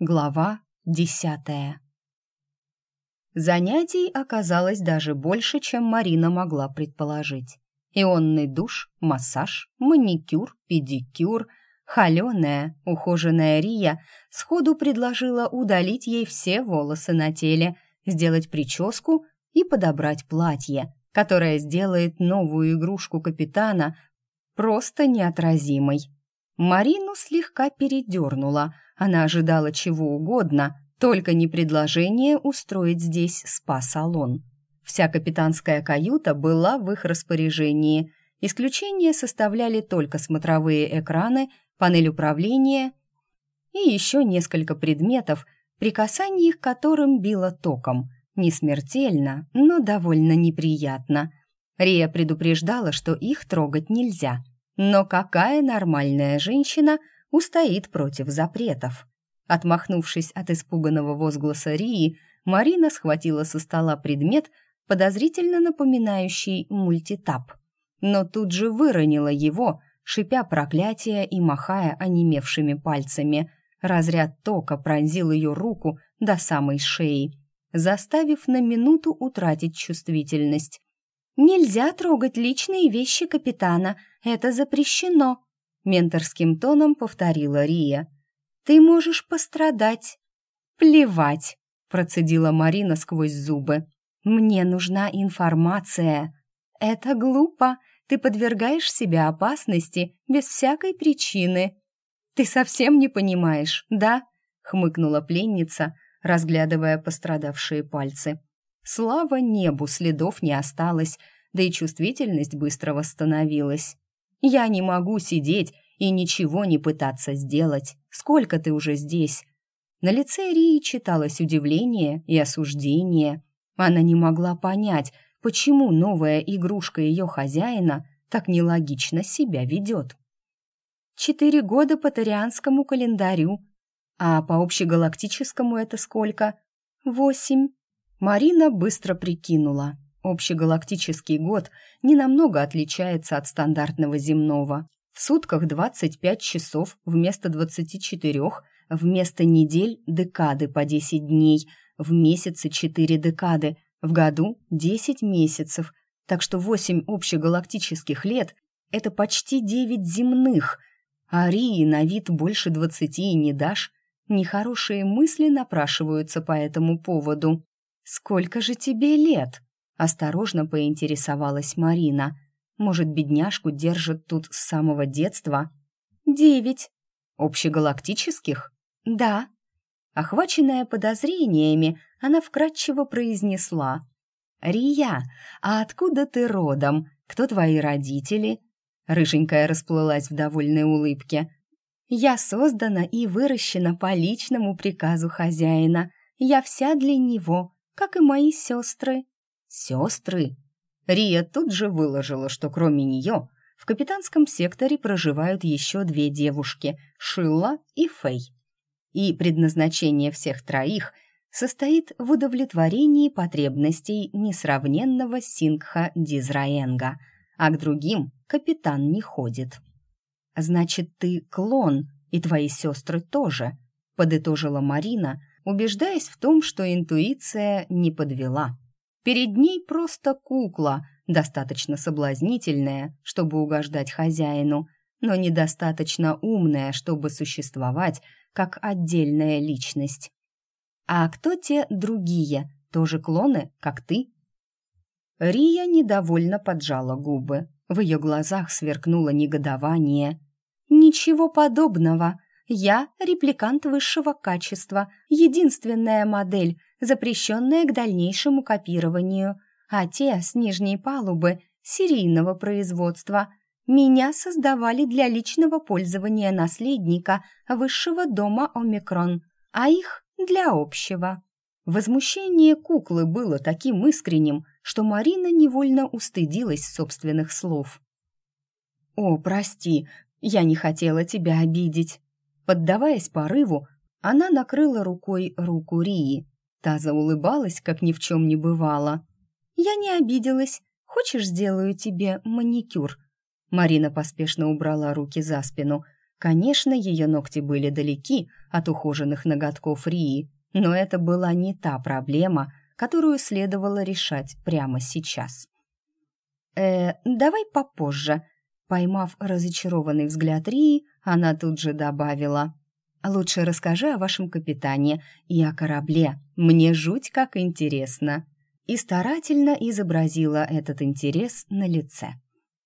Глава десятая Занятий оказалось даже больше, чем Марина могла предположить. Ионный душ, массаж, маникюр, педикюр. Холеная, ухоженная Рия сходу предложила удалить ей все волосы на теле, сделать прическу и подобрать платье, которое сделает новую игрушку капитана просто неотразимой. Марину слегка передернула – она ожидала чего угодно, только не предложение устроить здесь спа-салон. Вся капитанская каюта была в их распоряжении. Исключение составляли только смотровые экраны, панель управления и еще несколько предметов, при касании к которым било током. Не смертельно, но довольно неприятно. Рия предупреждала, что их трогать нельзя. Но какая нормальная женщина – устоит против запретов. Отмахнувшись от испуганного возгласа Рии, Марина схватила со стола предмет, подозрительно напоминающий мультитап, но тут же выронила его, шипя проклятия и махая онемевшими пальцами. Разряд тока пронзил ее руку до самой шеи, заставив на минуту утратить чувствительность. «Нельзя трогать личные вещи капитана, это запрещено», менторским тоном повторила Рия. Ты можешь пострадать. Плевать, процедила Марина сквозь зубы. Мне нужна информация. Это глупо. Ты подвергаешь себя опасности без всякой причины. Ты совсем не понимаешь, да? хмыкнула пленница, разглядывая пострадавшие пальцы. Слава небу, следов не осталось, да и чувствительность быстро восстановилась. Я не могу сидеть и ничего не пытаться сделать. Сколько ты уже здесь?» На лице Рии читалось удивление и осуждение. Она не могла понять, почему новая игрушка ее хозяина так нелогично себя ведет. «Четыре года по тарианскому календарю. А по общегалактическому это сколько?» «Восемь». Марина быстро прикинула. Общегалактический год ненамного отличается от стандартного земного. В сутках 25 часов вместо 24, вместо недель декады по 10 дней, в месяце 4 декады, в году 10 месяцев. Так что 8 общегалактических лет – это почти 9 земных. А Рии на вид больше 20 и не дашь. Нехорошие мысли напрашиваются по этому поводу. «Сколько же тебе лет?» Осторожно поинтересовалась Марина. Может, бедняжку держат тут с самого детства? Девять. Общегалактических? Да. Охваченная подозрениями, она вкратчиво произнесла. «Рия, а откуда ты родом? Кто твои родители?» Рыженькая расплылась в довольной улыбке. «Я создана и выращена по личному приказу хозяина. Я вся для него, как и мои сестры». Сестры? Рия тут же выложила, что кроме нее в капитанском секторе проживают еще две девушки – Шилла и Фэй. И предназначение всех троих состоит в удовлетворении потребностей несравненного Сингха Дизраенга, а к другим капитан не ходит. «Значит, ты клон, и твои сестры тоже», – подытожила Марина, убеждаясь в том, что интуиция не подвела. Перед ней просто кукла, достаточно соблазнительная, чтобы угождать хозяину, но недостаточно умная, чтобы существовать как отдельная личность. А кто те другие? Тоже клоны, как ты? Рия недовольно поджала губы. В ее глазах сверкнуло негодование. «Ничего подобного. Я репликант высшего качества, единственная модель, запрещенная к дальнейшему копированию, а те с нижней палубы серийного производства. Меня создавали для личного пользования наследника высшего дома Омикрон, а их для общего. Возмущение куклы было таким искренним, что Марина невольно устыдилась собственных слов. «О, прости, я не хотела тебя обидеть». Поддаваясь порыву, она накрыла рукой руку Рии. Та заулыбалась, как ни в чем не бывало. «Я не обиделась. Хочешь, сделаю тебе маникюр?» Марина поспешно убрала руки за спину. Конечно, ее ногти были далеки от ухоженных ноготков Рии, но это была не та проблема, которую следовало решать прямо сейчас. «Э, давай попозже», Поймав разочарованный взгляд Рии, она тут же добавила. «Лучше расскажи о вашем капитане и о корабле. Мне жуть как интересно». И старательно изобразила этот интерес на лице.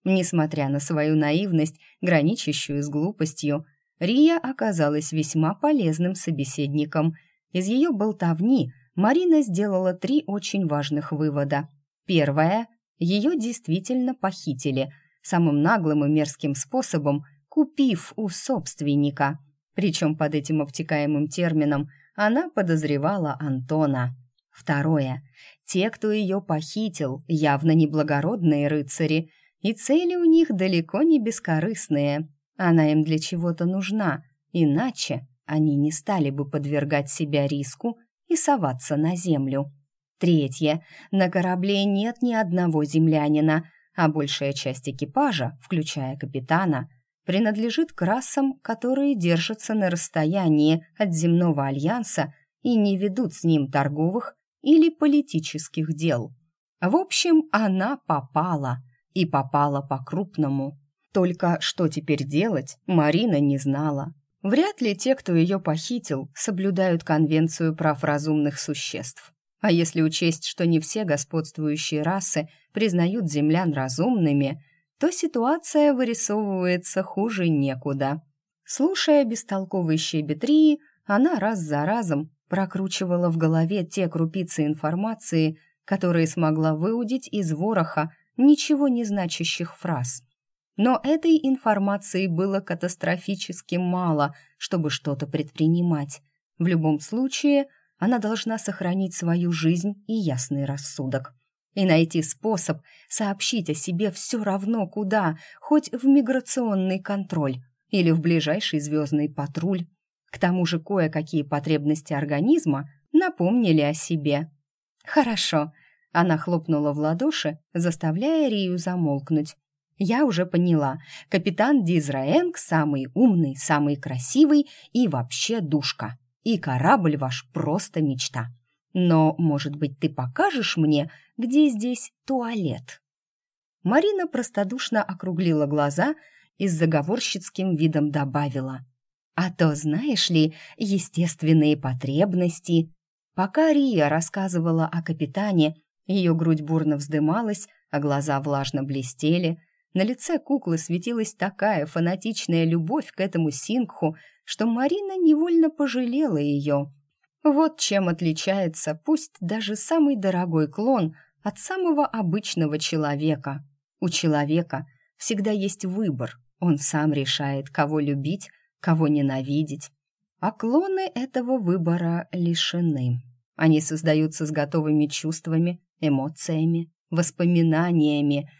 Несмотря на свою наивность, граничащую с глупостью, Рия оказалась весьма полезным собеседником. Из ее болтовни Марина сделала три очень важных вывода. Первое – ее действительно похитили – самым наглым и мерзким способом, купив у собственника. Причем под этим обтекаемым термином она подозревала Антона. Второе. Те, кто ее похитил, явно не благородные рыцари, и цели у них далеко не бескорыстные. Она им для чего-то нужна, иначе они не стали бы подвергать себя риску и соваться на землю. Третье. На корабле нет ни одного землянина, а большая часть экипажа, включая капитана, принадлежит к расам, которые держатся на расстоянии от земного альянса и не ведут с ним торговых или политических дел. В общем, она попала, и попала по-крупному. Только что теперь делать, Марина не знала. Вряд ли те, кто ее похитил, соблюдают Конвенцию прав разумных существ. А если учесть, что не все господствующие расы признают землян разумными, то ситуация вырисовывается хуже некуда. Слушая бестолковые щебетрии, она раз за разом прокручивала в голове те крупицы информации, которые смогла выудить из вороха ничего не значащих фраз. Но этой информации было катастрофически мало, чтобы что-то предпринимать. В любом случае – она должна сохранить свою жизнь и ясный рассудок. И найти способ сообщить о себе все равно куда, хоть в миграционный контроль или в ближайший звездный патруль. К тому же кое-какие потребности организма напомнили о себе. «Хорошо», — она хлопнула в ладоши, заставляя Рию замолкнуть. «Я уже поняла, капитан Дизраэнг самый умный, самый красивый и вообще душка и корабль ваш просто мечта. Но, может быть, ты покажешь мне, где здесь туалет?» Марина простодушно округлила глаза и с заговорщицким видом добавила. «А то, знаешь ли, естественные потребности...» Пока Рия рассказывала о капитане, ее грудь бурно вздымалась, а глаза влажно блестели. На лице куклы светилась такая фанатичная любовь к этому сингху, что Марина невольно пожалела ее. Вот чем отличается пусть даже самый дорогой клон от самого обычного человека. У человека всегда есть выбор, он сам решает, кого любить, кого ненавидеть. А клоны этого выбора лишены. Они создаются с готовыми чувствами, эмоциями, воспоминаниями.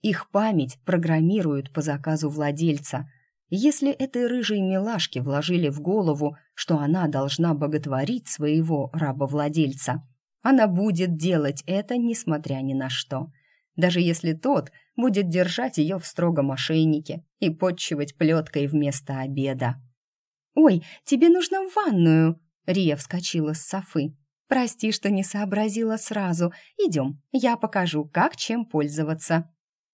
Их память программируют по заказу владельца – если этой рыжей милашке вложили в голову, что она должна боготворить своего рабовладельца, она будет делать это, несмотря ни на что. Даже если тот будет держать ее в строгом ошейнике и подчивать плеткой вместо обеда. «Ой, тебе нужно в ванную!» Рия вскочила с софы. «Прости, что не сообразила сразу. Идем, я покажу, как чем пользоваться».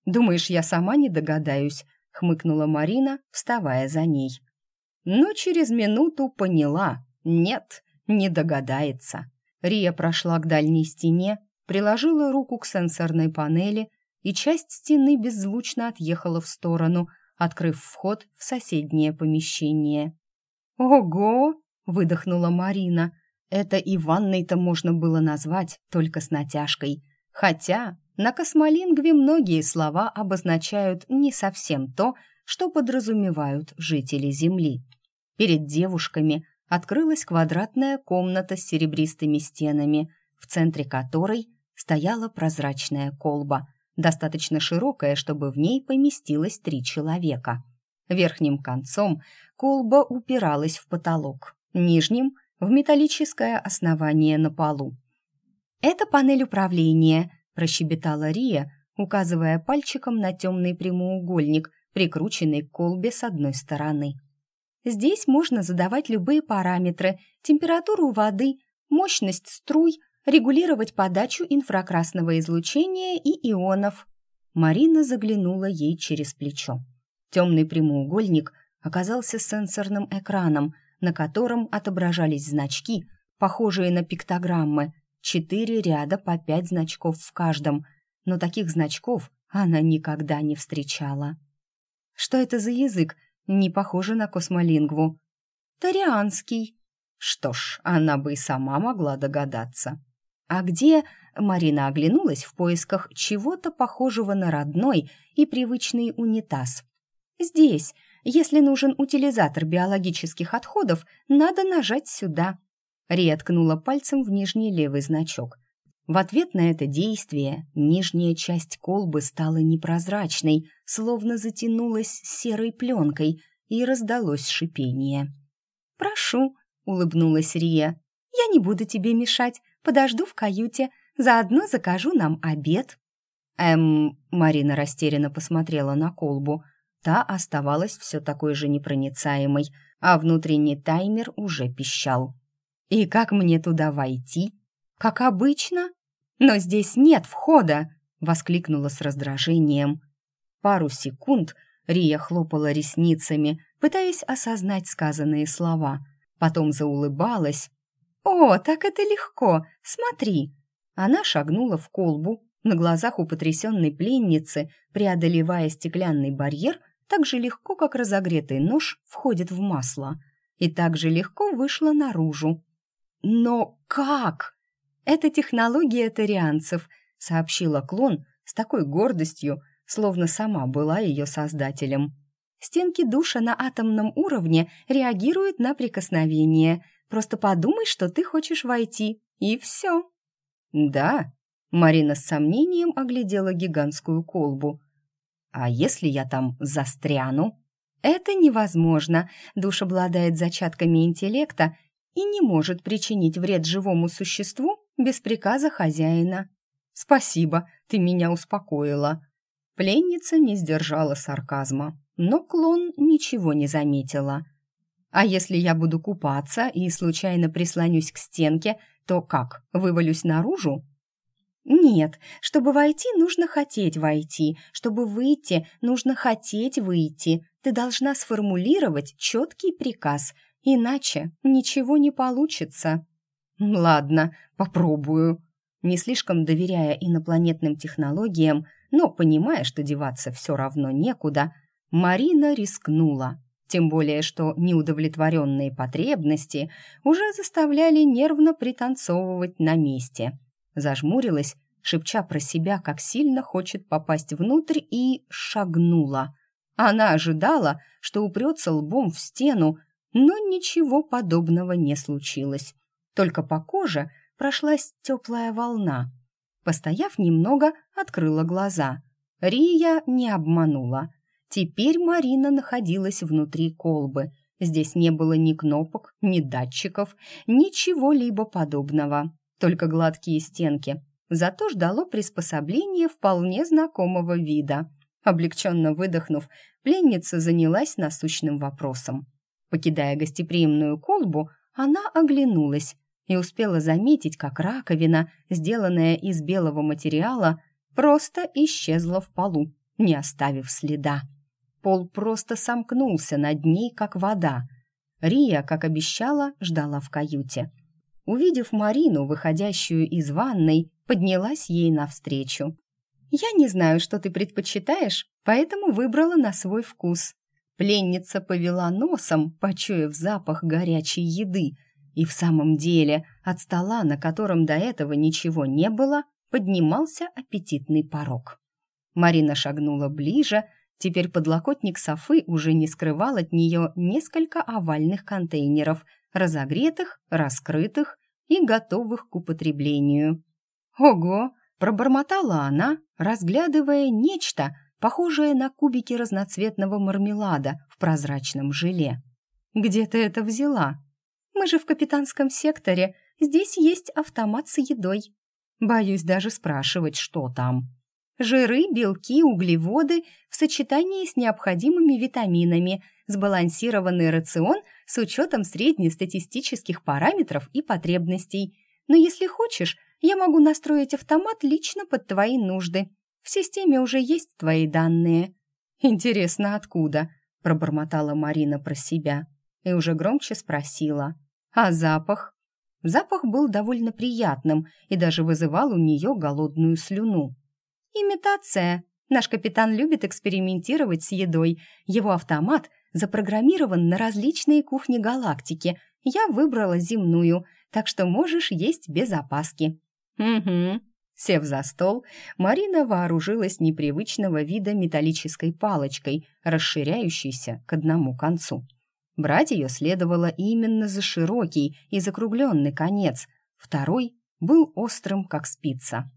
«Думаешь, я сама не догадаюсь?» хмыкнула Марина, вставая за ней. Но через минуту поняла. Нет, не догадается. Рия прошла к дальней стене, приложила руку к сенсорной панели, и часть стены беззвучно отъехала в сторону, открыв вход в соседнее помещение. «Ого!» — выдохнула Марина. Это и ванной-то можно было назвать, только с натяжкой. Хотя на космолингве многие слова обозначают не совсем то, что подразумевают жители Земли. Перед девушками открылась квадратная комната с серебристыми стенами, в центре которой стояла прозрачная колба, достаточно широкая, чтобы в ней поместилось три человека. Верхним концом колба упиралась в потолок, нижним — в металлическое основание на полу. «Это панель управления», прощебетала Рия, указывая пальчиком на темный прямоугольник, прикрученный к колбе с одной стороны. Здесь можно задавать любые параметры, температуру воды, мощность струй, регулировать подачу инфракрасного излучения и ионов. Марина заглянула ей через плечо. Темный прямоугольник оказался сенсорным экраном, на котором отображались значки, похожие на пиктограммы, четыре ряда по пять значков в каждом, но таких значков она никогда не встречала. Что это за язык? Не похоже на космолингву. Тарианский. Что ж, она бы и сама могла догадаться. А где... Марина оглянулась в поисках чего-то похожего на родной и привычный унитаз. Здесь, если нужен утилизатор биологических отходов, надо нажать сюда. Рия ткнула пальцем в нижний левый значок. В ответ на это действие нижняя часть колбы стала непрозрачной, словно затянулась серой пленкой, и раздалось шипение. «Прошу», — улыбнулась Рия, — «я не буду тебе мешать, подожду в каюте, заодно закажу нам обед». «Эм...» — Марина растерянно посмотрела на колбу. Та оставалась все такой же непроницаемой, а внутренний таймер уже пищал. «И как мне туда войти?» «Как обычно?» «Но здесь нет входа!» — воскликнула с раздражением. Пару секунд Рия хлопала ресницами, пытаясь осознать сказанные слова. Потом заулыбалась. «О, так это легко! Смотри!» Она шагнула в колбу, на глазах у потрясенной пленницы, преодолевая стеклянный барьер, так же легко, как разогретый нож входит в масло, и так же легко вышла наружу. «Но как?» «Это технология тарианцев», — сообщила клон с такой гордостью, словно сама была ее создателем. «Стенки душа на атомном уровне реагируют на прикосновение. Просто подумай, что ты хочешь войти, и все». «Да», — Марина с сомнением оглядела гигантскую колбу. «А если я там застряну?» «Это невозможно. Душ обладает зачатками интеллекта и не может причинить вред живому существу без приказа хозяина. «Спасибо, ты меня успокоила». Пленница не сдержала сарказма, но клон ничего не заметила. «А если я буду купаться и случайно прислонюсь к стенке, то как, вывалюсь наружу?» «Нет, чтобы войти, нужно хотеть войти. Чтобы выйти, нужно хотеть выйти. Ты должна сформулировать четкий приказ, иначе ничего не получится». «Ладно, попробую». Не слишком доверяя инопланетным технологиям, но понимая, что деваться все равно некуда, Марина рискнула. Тем более, что неудовлетворенные потребности уже заставляли нервно пританцовывать на месте. Зажмурилась, шепча про себя, как сильно хочет попасть внутрь, и шагнула. Она ожидала, что упрется лбом в стену, но ничего подобного не случилось. Только по коже прошлась теплая волна. Постояв немного, открыла глаза. Рия не обманула. Теперь Марина находилась внутри колбы. Здесь не было ни кнопок, ни датчиков, ничего-либо подобного. Только гладкие стенки. Зато ждало приспособление вполне знакомого вида. Облегченно выдохнув, пленница занялась насущным вопросом. Покидая гостеприимную колбу, она оглянулась и успела заметить, как раковина, сделанная из белого материала, просто исчезла в полу, не оставив следа. Пол просто сомкнулся над ней, как вода. Рия, как обещала, ждала в каюте. Увидев Марину, выходящую из ванной, поднялась ей навстречу. «Я не знаю, что ты предпочитаешь, поэтому выбрала на свой вкус». Пленница повела носом, почуяв запах горячей еды, и в самом деле от стола, на котором до этого ничего не было, поднимался аппетитный порог. Марина шагнула ближе, теперь подлокотник Софы уже не скрывал от нее несколько овальных контейнеров, разогретых, раскрытых и готовых к употреблению. «Ого!» – пробормотала она, разглядывая нечто, похожее на кубики разноцветного мармелада в прозрачном желе. «Где ты это взяла?» Мы же в капитанском секторе. Здесь есть автомат с едой. Боюсь даже спрашивать, что там. Жиры, белки, углеводы в сочетании с необходимыми витаминами, сбалансированный рацион с учетом среднестатистических параметров и потребностей. Но если хочешь, я могу настроить автомат лично под твои нужды. В системе уже есть твои данные». «Интересно, откуда?» – пробормотала Марина про себя и уже громче спросила. «А запах?» Запах был довольно приятным и даже вызывал у нее голодную слюну. «Имитация. Наш капитан любит экспериментировать с едой. Его автомат запрограммирован на различные кухни галактики. Я выбрала земную, так что можешь есть без опаски». «Угу». Сев за стол, Марина вооружилась непривычного вида металлической палочкой, расширяющейся к одному концу. Брать ее следовало именно за широкий и закругленный конец. Второй был острым, как спица.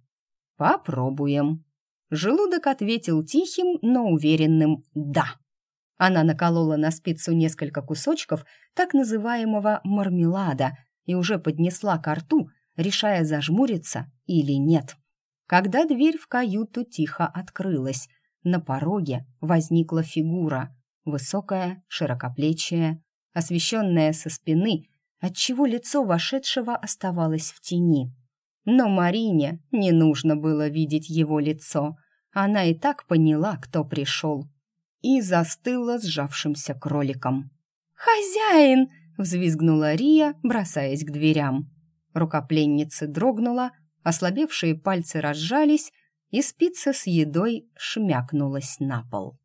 «Попробуем». Желудок ответил тихим, но уверенным «да». Она наколола на спицу несколько кусочков так называемого мармелада и уже поднесла ко рту, решая зажмуриться или нет. Когда дверь в каюту тихо открылась, на пороге возникла фигура, высокая, широкоплечая, освещенная со спины, отчего лицо вошедшего оставалось в тени. Но Марине не нужно было видеть его лицо. Она и так поняла, кто пришел. И застыла сжавшимся кроликом. «Хозяин!» — взвизгнула Рия, бросаясь к дверям. Рукопленницы дрогнула, ослабевшие пальцы разжались, и спица с едой шмякнулась на пол.